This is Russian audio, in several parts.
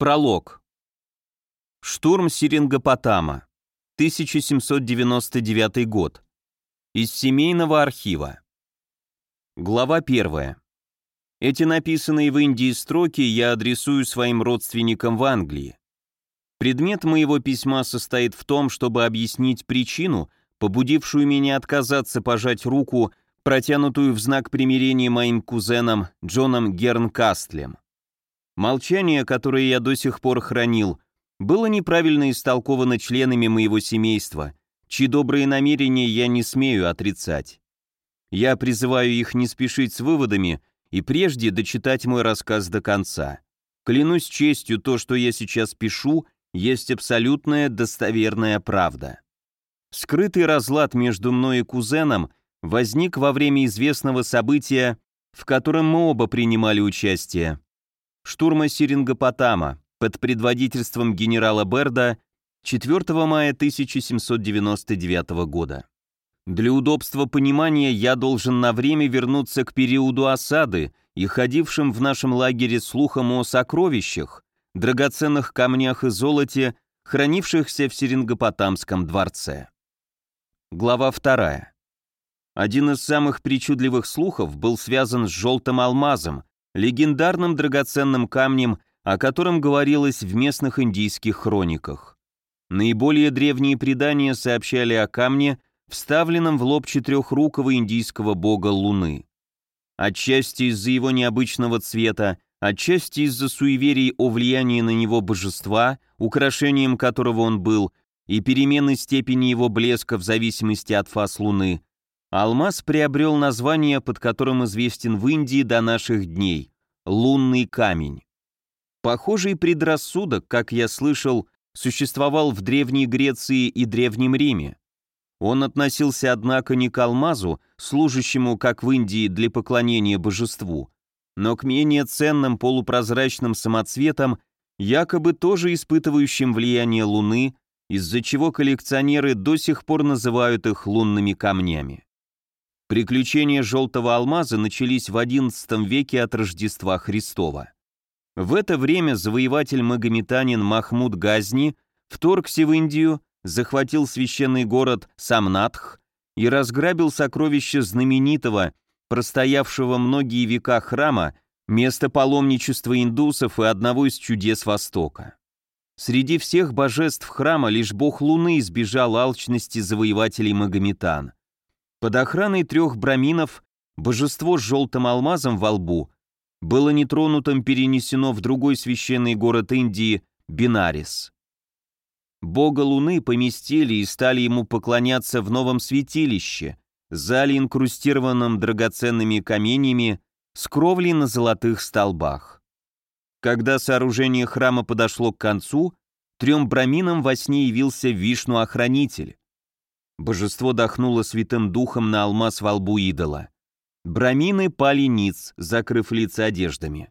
Пролог. Штурм Сирингопотама. 1799 год. Из семейного архива. Глава 1. Эти написанные в Индии строки я адресую своим родственникам в Англии. Предмет моего письма состоит в том, чтобы объяснить причину, побудившую меня отказаться пожать руку, протянутую в знак примирения моим кузенам Джоном Гернкастлем. Молчание, которое я до сих пор хранил, было неправильно истолковано членами моего семейства, чьи добрые намерения я не смею отрицать. Я призываю их не спешить с выводами и прежде дочитать мой рассказ до конца. Клянусь честью, то, что я сейчас пишу, есть абсолютная достоверная правда. Скрытый разлад между мной и кузеном возник во время известного события, в котором мы оба принимали участие штурма Сирингопотама под предводительством генерала Берда 4 мая 1799 года. Для удобства понимания я должен на время вернуться к периоду осады и ходившим в нашем лагере слухам о сокровищах, драгоценных камнях и золоте, хранившихся в Серингопотамском дворце. Глава 2. Один из самых причудливых слухов был связан с желтым алмазом, легендарным драгоценным камнем, о котором говорилось в местных индийских хрониках. Наиболее древние предания сообщали о камне, вставленном в лоб четырехрукого индийского бога Луны. Отчасти из-за его необычного цвета, отчасти из-за суеверий о влиянии на него божества, украшением которого он был, и перемены степени его блеска в зависимости от фаз Луны, Алмаз приобрел название, под которым известен в Индии до наших дней – лунный камень. Похожий предрассудок, как я слышал, существовал в Древней Греции и Древнем Риме. Он относился, однако, не к алмазу, служащему, как в Индии, для поклонения божеству, но к менее ценным полупрозрачным самоцветам, якобы тоже испытывающим влияние Луны, из-за чего коллекционеры до сих пор называют их лунными камнями. Приключения желтого алмаза начались в XI веке от Рождества Христова. В это время завоеватель-магометанин Махмуд Газни вторгся в Индию, захватил священный город Самнатх и разграбил сокровища знаменитого, простоявшего многие века храма, место паломничества индусов и одного из чудес Востока. Среди всех божеств храма лишь бог Луны избежал алчности завоевателей Магометан. Под охраной трех браминов божество с желтым алмазом во лбу было нетронутым перенесено в другой священный город Индии Бинарис. Бога Луны поместили и стали ему поклоняться в новом святилище, зале, инкрустированном драгоценными каменьями, с кровлей на золотых столбах. Когда сооружение храма подошло к концу, трем браминам во сне явился Вишну-охранитель. Божество дохнуло святым духом на алмаз во лбу идола. Брамины пали ниц, закрыв лица одеждами.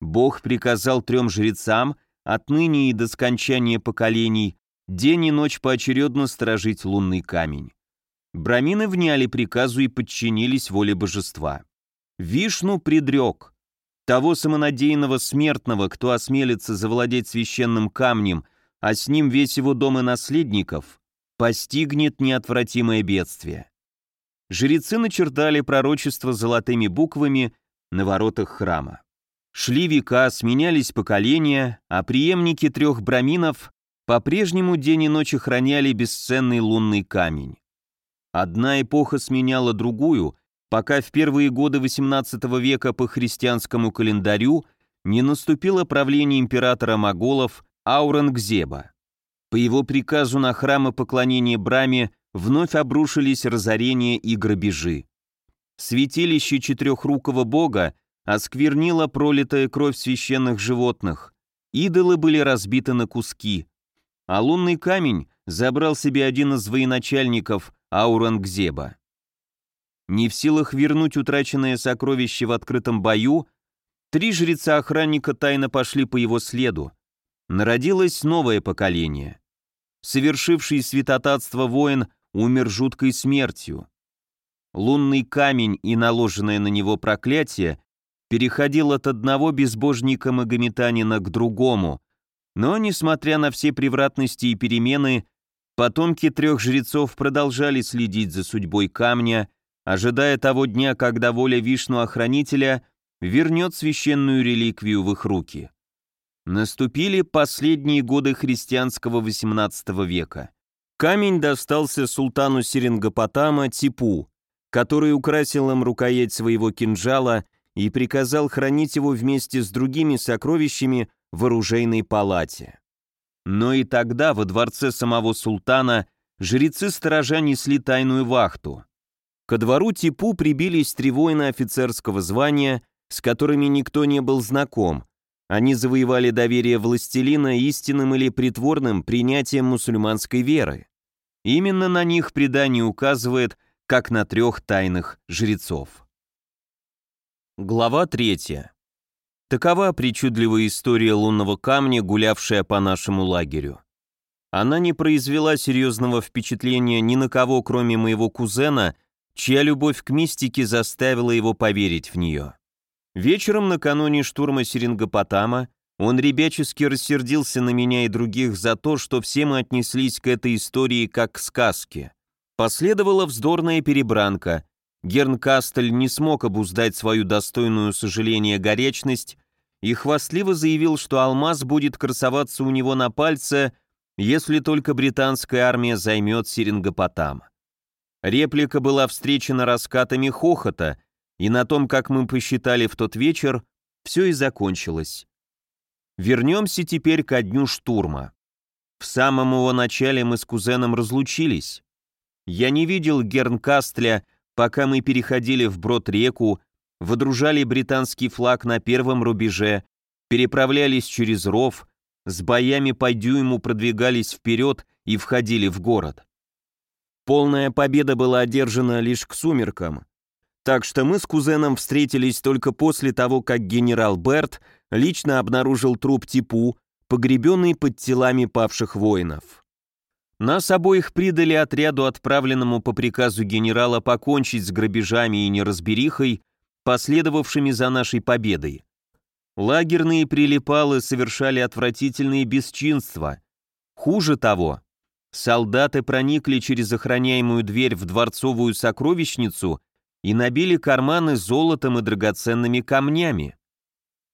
Бог приказал трем жрецам, отныне и до скончания поколений, день и ночь поочередно сторожить лунный камень. Брамины вняли приказу и подчинились воле божества. Вишну предрек. Того самонадеянного смертного, кто осмелится завладеть священным камнем, а с ним весь его дом и наследников, постигнет неотвратимое бедствие. Жрецы начертали пророчество золотыми буквами на воротах храма. Шли века, сменялись поколения, а преемники трех браминов по-прежнему день и ночь охраняли бесценный лунный камень. Одна эпоха сменяла другую, пока в первые годы XVIII века по христианскому календарю не наступило правление императора моголов Аурангзеба. По его приказу на храмы поклонения Браме вновь обрушились разорения и грабежи. Святилище четырехрукого бога осквернила пролитая кровь священных животных, идолы были разбиты на куски, а лунный камень забрал себе один из военачальников Аурангзеба. Не в силах вернуть утраченное сокровище в открытом бою, три жреца-охранника тайно пошли по его следу. Народилось новое поколение совершивший святотатство воин умер жуткой смертью. Лунный камень и наложенное на него проклятие переходил от одного безбожника-магометанина к другому, Но, несмотря на все превратности и перемены, потомки трех жрецов продолжали следить за судьбой камня, ожидая того дня, когда воля Вишну-охранителя вернет священную реликвию в их руки. Наступили последние годы христианского XVIII века. Камень достался султану Серингопотама Типу, который украсил им рукоять своего кинжала и приказал хранить его вместе с другими сокровищами в оружейной палате. Но и тогда во дворце самого султана жрецы-сторожа несли тайную вахту. Ко двору Типу прибились три воина офицерского звания, с которыми никто не был знаком. Они завоевали доверие властелина истинным или притворным принятием мусульманской веры. Именно на них предание указывает, как на трех тайных жрецов. Глава третья. Такова причудливая история лунного камня, гулявшая по нашему лагерю. Она не произвела серьезного впечатления ни на кого, кроме моего кузена, чья любовь к мистике заставила его поверить в нее. Вечером накануне штурма Серингопотама он ребячески рассердился на меня и других за то, что все мы отнеслись к этой истории как к сказке. Последовала вздорная перебранка. Герн Кастель не смог обуздать свою достойную сожаления горячность и хвастливо заявил, что алмаз будет красоваться у него на пальце, если только британская армия займет Серингопотам. Реплика была встречена раскатами хохота, и на том, как мы посчитали в тот вечер, все и закончилось. Вернемся теперь ко дню штурма. В самом его начале мы с кузеном разлучились. Я не видел Гернкастля, пока мы переходили вброд реку, водружали британский флаг на первом рубеже, переправлялись через ров, с боями по дюйму продвигались вперед и входили в город. Полная победа была одержана лишь к сумеркам, так что мы с кузеном встретились только после того, как генерал Берт лично обнаружил труп Типу, погребенный под телами павших воинов. Нас обоих придали отряду, отправленному по приказу генерала покончить с грабежами и неразберихой, последовавшими за нашей победой. Лагерные прилипалы совершали отвратительные бесчинства. Хуже того, солдаты проникли через охраняемую дверь в дворцовую сокровищницу и набили карманы золотом и драгоценными камнями.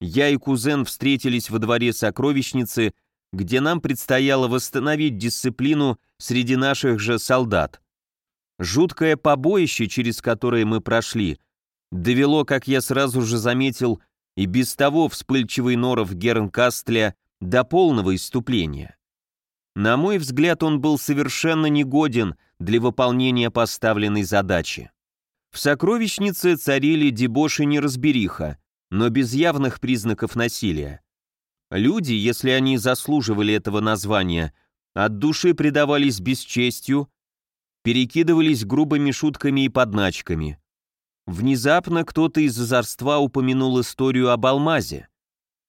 Я и кузен встретились во дворе сокровищницы, где нам предстояло восстановить дисциплину среди наших же солдат. Жуткое побоище, через которое мы прошли, довело, как я сразу же заметил, и без того вспыльчивый норов Гернкастля до полного иступления. На мой взгляд, он был совершенно негоден для выполнения поставленной задачи. В сокровищнице царили дебош и неразбериха, но без явных признаков насилия. Люди, если они заслуживали этого названия, от души предавались бесчестью, перекидывались грубыми шутками и подначками. Внезапно кто-то из озорства упомянул историю об алмазе.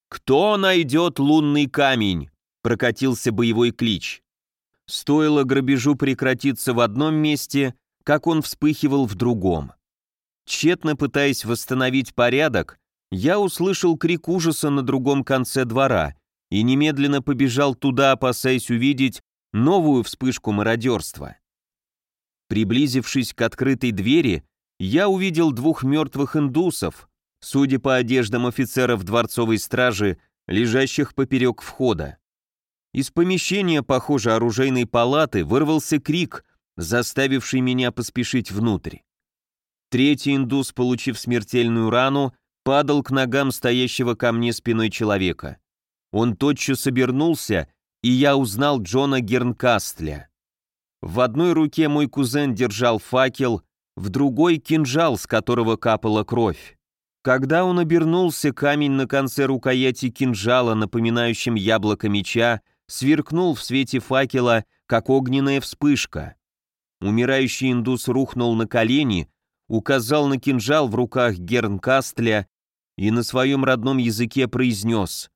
«Кто найдет лунный камень?» — прокатился боевой клич. Стоило грабежу прекратиться в одном месте, как он вспыхивал в другом. Тщетно пытаясь восстановить порядок, я услышал крик ужаса на другом конце двора и немедленно побежал туда, опасаясь увидеть новую вспышку мародерства. Приблизившись к открытой двери, я увидел двух мертвых индусов, судя по одеждам офицеров дворцовой стражи, лежащих поперек входа. Из помещения, похоже, оружейной палаты вырвался крик, заставивший меня поспешить внутрь. Третий индус, получив смертельную рану, падал к ногам стоящего ко мне спиной человека. Он тотчас обернулся, и я узнал Джона Гернкастля. В одной руке мой кузен держал факел, в другой — кинжал, с которого капала кровь. Когда он обернулся, камень на конце рукояти кинжала, напоминающим яблоко меча, сверкнул в свете факела, как огненная вспышка. Умирающий индус рухнул на колени, указал на кинжал в руках Гернкастля и на своем родном языке произнес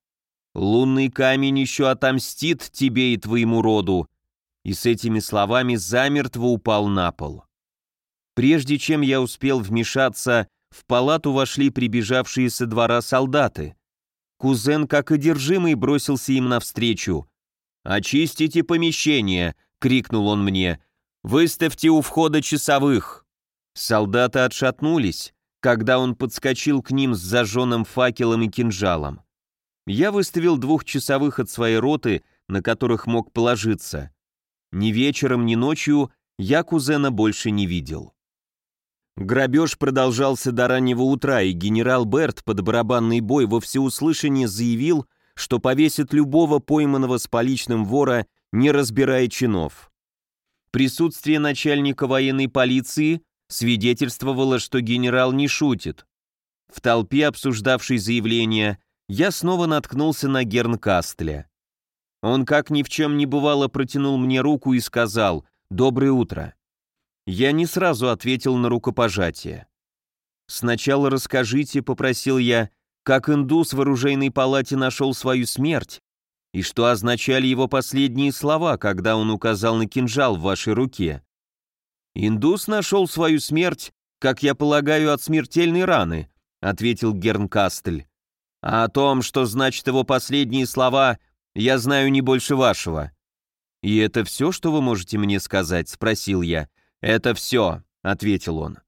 «Лунный камень еще отомстит тебе и твоему роду», и с этими словами замертво упал на пол. Прежде чем я успел вмешаться, в палату вошли прибежавшие со двора солдаты. Кузен, как одержимый, бросился им навстречу. «Очистите помещение!» — крикнул он мне. «Выставьте у входа часовых!» Солдаты отшатнулись, когда он подскочил к ним с зажженным факелом и кинжалом. Я выставил двух часовых от своей роты, на которых мог положиться. Ни вечером, ни ночью я кузена больше не видел. Грабеж продолжался до раннего утра, и генерал Берт под барабанный бой во всеуслышание заявил, что повесит любого пойманного с поличным вора, не разбирая чинов. Присутствие начальника военной полиции свидетельствовало, что генерал не шутит. В толпе, обсуждавшей заявление, я снова наткнулся на Гернкастля. Он, как ни в чем не бывало, протянул мне руку и сказал «Доброе утро». Я не сразу ответил на рукопожатие. «Сначала расскажите», — попросил я, «как индус в оружейной палате нашел свою смерть, и что означали его последние слова, когда он указал на кинжал в вашей руке». «Индус нашел свою смерть, как я полагаю, от смертельной раны», — ответил Гернкастель. «А о том, что значит его последние слова, я знаю не больше вашего». «И это все, что вы можете мне сказать?» — спросил я. «Это все», — ответил он.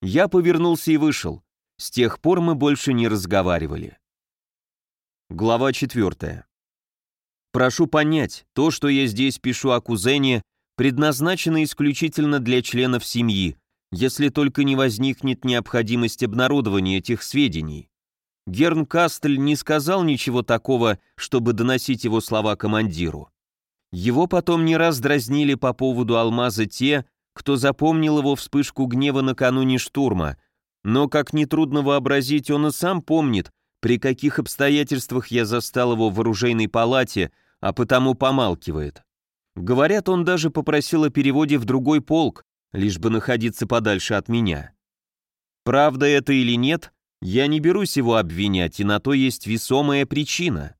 Я повернулся и вышел. С тех пор мы больше не разговаривали. Глава четвертая. Прошу понять, то, что я здесь пишу о кузене, предназначено исключительно для членов семьи, если только не возникнет необходимость обнародования этих сведений. Герн Кастель не сказал ничего такого, чтобы доносить его слова командиру. Его потом не раз дразнили по поводу алмаза те, кто запомнил его вспышку гнева накануне штурма, но, как нетрудно вообразить, он и сам помнит, при каких обстоятельствах я застал его в оружейной палате, а потому помалкивает. Говорят, он даже попросил о переводе в другой полк, лишь бы находиться подальше от меня. Правда это или нет, я не берусь его обвинять, и на то есть весомая причина.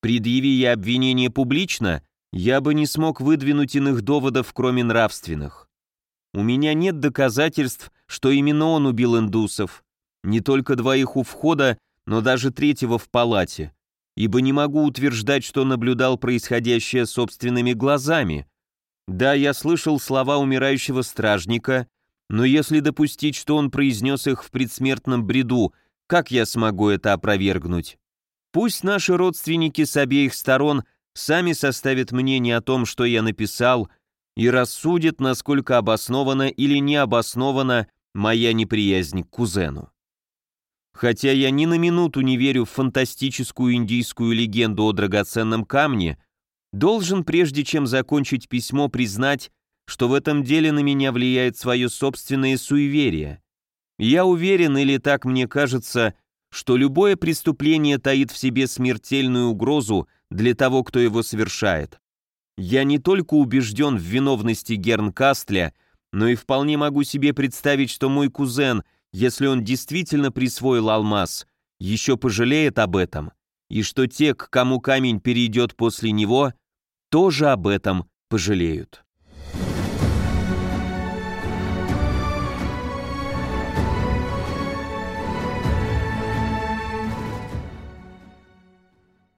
Предъяви я обвинение публично, я бы не смог выдвинуть иных доводов, кроме нравственных. У меня нет доказательств, что именно он убил индусов. Не только двоих у входа, но даже третьего в палате. Ибо не могу утверждать, что наблюдал происходящее собственными глазами. Да, я слышал слова умирающего стражника, но если допустить, что он произнес их в предсмертном бреду, как я смогу это опровергнуть? Пусть наши родственники с обеих сторон сами составят мнение о том, что я написал, и рассудит, насколько обоснована или не обоснована моя неприязнь к кузену. Хотя я ни на минуту не верю в фантастическую индийскую легенду о драгоценном камне, должен, прежде чем закончить письмо, признать, что в этом деле на меня влияет свое собственное суеверие. Я уверен, или так мне кажется, что любое преступление таит в себе смертельную угрозу для того, кто его совершает. Я не только убежден в виновности Гернкастля, но и вполне могу себе представить, что мой кузен, если он действительно присвоил алмаз, еще пожалеет об этом, и что те, к кому камень перейдет после него, тоже об этом пожалеют.